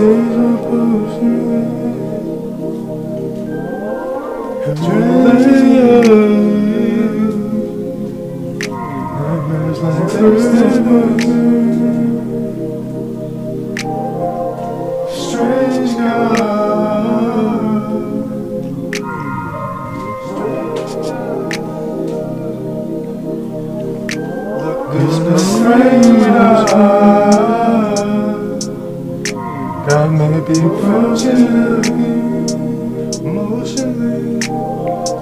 Tears are pushing And Nightmares like Christmas Strange God Look strange God may be frozen emotionally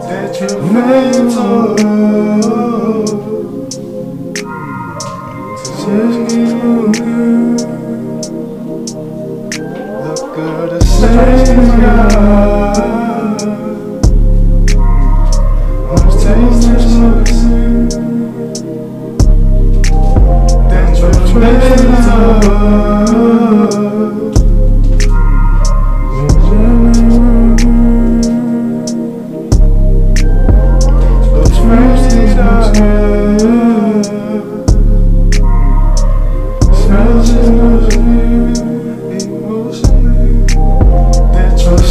detrimental to keep moving. Look at the same God. I'm tasting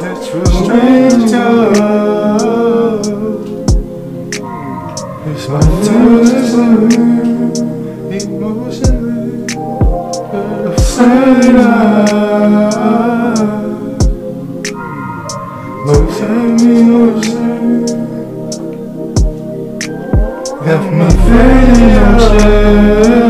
That's real strange God It's my time Emotionally Afraid I Don't take me no shame Left me fading out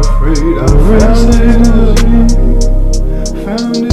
Afraid I found it found it